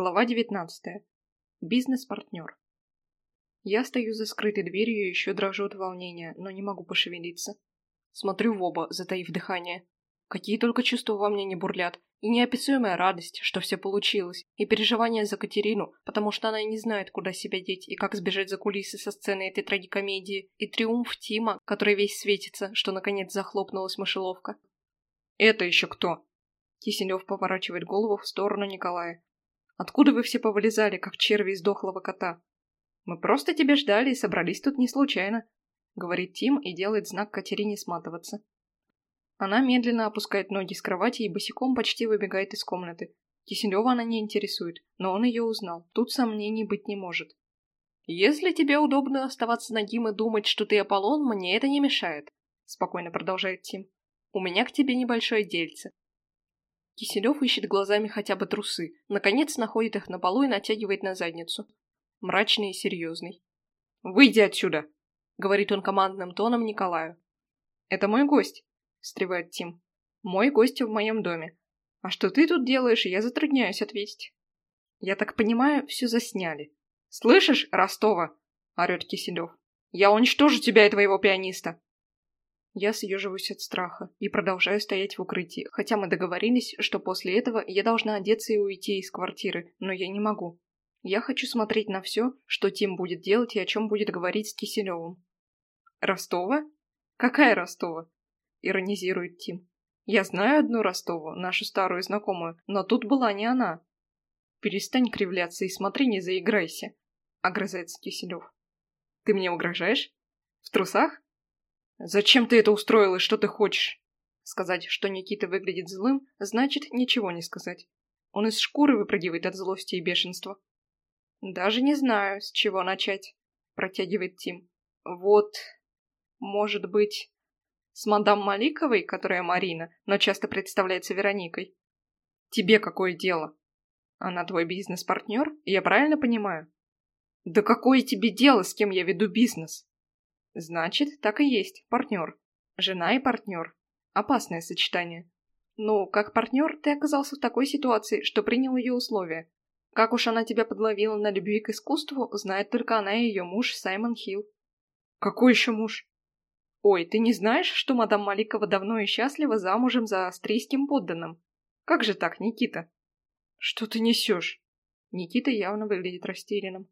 Глава 19. Бизнес-партнер. Я стою за скрытой дверью и еще дрожу от волнения, но не могу пошевелиться. Смотрю в оба, затаив дыхание. Какие только чувства во мне не бурлят. И неописуемая радость, что все получилось, и переживание за Катерину, потому что она и не знает, куда себя деть и как сбежать за кулисы со сцены этой трагикомедии, и триумф Тима, который весь светится, что наконец захлопнулась мышеловка. «Это еще кто?» Киселев поворачивает голову в сторону Николая. «Откуда вы все повылезали, как черви из дохлого кота?» «Мы просто тебя ждали и собрались тут не случайно», — говорит Тим и делает знак Катерине сматываться. Она медленно опускает ноги с кровати и босиком почти выбегает из комнаты. Киселева она не интересует, но он ее узнал. Тут сомнений быть не может. «Если тебе удобно оставаться нагим и думать, что ты Аполлон, мне это не мешает», — спокойно продолжает Тим. «У меня к тебе небольшое дельце». Киселев ищет глазами хотя бы трусы, наконец находит их на полу и натягивает на задницу. Мрачный и серьезный. «Выйди отсюда!» — говорит он командным тоном Николаю. «Это мой гость», — встревает Тим. «Мой гость в моем доме. А что ты тут делаешь, я затрудняюсь ответить». «Я так понимаю, все засняли». «Слышишь, Ростова?» — орет Киселев. «Я уничтожу тебя и твоего пианиста!» Я съеживаюсь от страха и продолжаю стоять в укрытии, хотя мы договорились, что после этого я должна одеться и уйти из квартиры, но я не могу. Я хочу смотреть на все, что Тим будет делать и о чем будет говорить с Киселевым. «Ростова? Какая Ростова?» — иронизирует Тим. «Я знаю одну Ростову, нашу старую знакомую, но тут была не она». «Перестань кривляться и смотри, не заиграйся», — огрызается Киселев. «Ты мне угрожаешь? В трусах?» «Зачем ты это устроил и что ты хочешь?» Сказать, что Никита выглядит злым, значит ничего не сказать. Он из шкуры выпрыгивает от злости и бешенства. «Даже не знаю, с чего начать», — протягивает Тим. «Вот, может быть, с мадам Маликовой, которая Марина, но часто представляется Вероникой. Тебе какое дело? Она твой бизнес-партнер, я правильно понимаю?» «Да какое тебе дело, с кем я веду бизнес?» Значит, так и есть, партнер. Жена и партнер. Опасное сочетание. Ну, как партнер, ты оказался в такой ситуации, что принял ее условия. Как уж она тебя подловила на любви к искусству, знает только она и ее муж Саймон Хилл. Какой еще муж? Ой, ты не знаешь, что мадам Маликова давно и счастлива замужем за австрийским подданным? Как же так, Никита? Что ты несешь? Никита явно выглядит растерянным.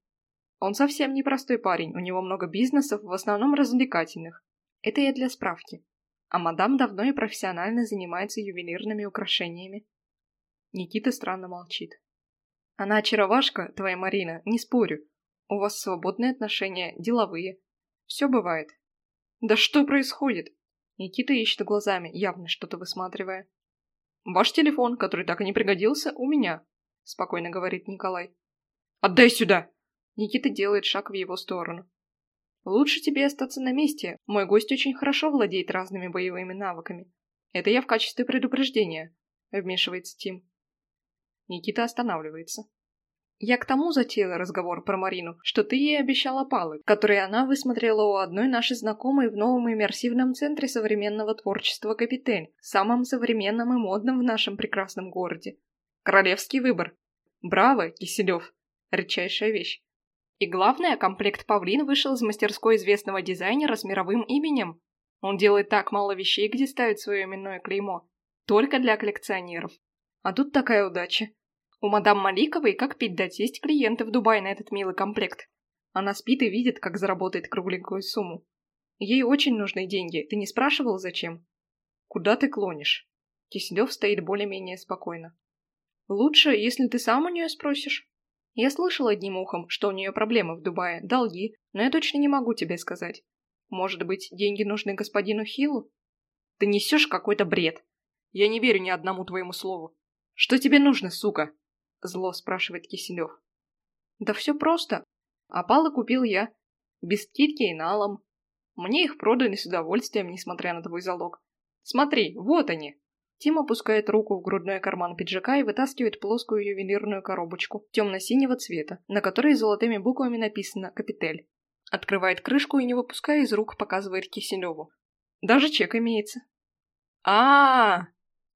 Он совсем непростой парень, у него много бизнесов, в основном развлекательных. Это я для справки. А мадам давно и профессионально занимается ювелирными украшениями. Никита странно молчит. Она очаровашка, твоя Марина, не спорю. У вас свободные отношения, деловые. Все бывает. Да что происходит? Никита ищет глазами, явно что-то высматривая. Ваш телефон, который так и не пригодился, у меня, спокойно говорит Николай. Отдай сюда! Никита делает шаг в его сторону. «Лучше тебе остаться на месте. Мой гость очень хорошо владеет разными боевыми навыками. Это я в качестве предупреждения», — вмешивается Тим. Никита останавливается. «Я к тому затеяла разговор про Марину, что ты ей обещала палы, которые она высмотрела у одной нашей знакомой в новом иммерсивном центре современного творчества «Капитель», самом современном и модном в нашем прекрасном городе. Королевский выбор. Браво, Киселев. Редчайшая вещь. И главное, комплект «Павлин» вышел из мастерской известного дизайнера с мировым именем. Он делает так мало вещей, где ставит свое именное клеймо. Только для коллекционеров. А тут такая удача. У мадам Маликовой, как пить дать, есть клиенты в Дубае на этот милый комплект. Она спит и видит, как заработает кругленькую сумму. Ей очень нужны деньги. Ты не спрашивал, зачем? Куда ты клонишь? Киселев стоит более-менее спокойно. Лучше, если ты сам у нее спросишь. Я слышал одним ухом, что у нее проблемы в Дубае, долги, но я точно не могу тебе сказать. Может быть, деньги нужны господину Хиллу? Ты несешь какой-то бред. Я не верю ни одному твоему слову. Что тебе нужно, сука? Зло спрашивает Киселев. Да все просто. Опалы купил я. Без скидки и налом. Мне их продали с удовольствием, несмотря на твой залог. Смотри, вот они. Тим опускает руку в грудной карман пиджака и вытаскивает плоскую ювелирную коробочку темно-синего цвета, на которой золотыми буквами написано «Капитель». Открывает крышку и, не выпуская из рук, показывает Киселеву. Даже чек имеется. а, -а,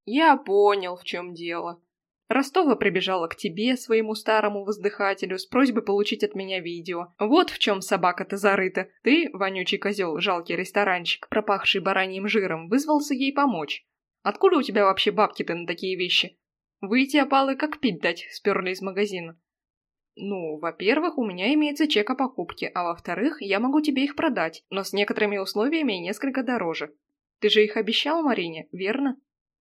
Я понял, в чем дело. Ростова прибежала к тебе, своему старому воздыхателю, с просьбой получить от меня видео. Вот в чем собака-то зарыта. Ты, вонючий козел, жалкий ресторанчик, пропахший бараньим жиром, вызвался ей помочь. Откуда у тебя вообще бабки-то на такие вещи? Выйти опалы как пить дать, сперли из магазина. Ну, во-первых, у меня имеется чек о покупке, а во-вторых, я могу тебе их продать, но с некоторыми условиями и несколько дороже. Ты же их обещал Марине, верно?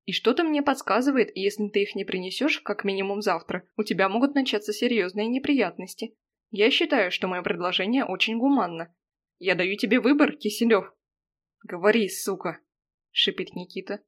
И что-то мне подсказывает, если ты их не принесешь, как минимум завтра, у тебя могут начаться серьезные неприятности. Я считаю, что мое предложение очень гуманно. Я даю тебе выбор, Киселев. Говори, сука, шипит Никита.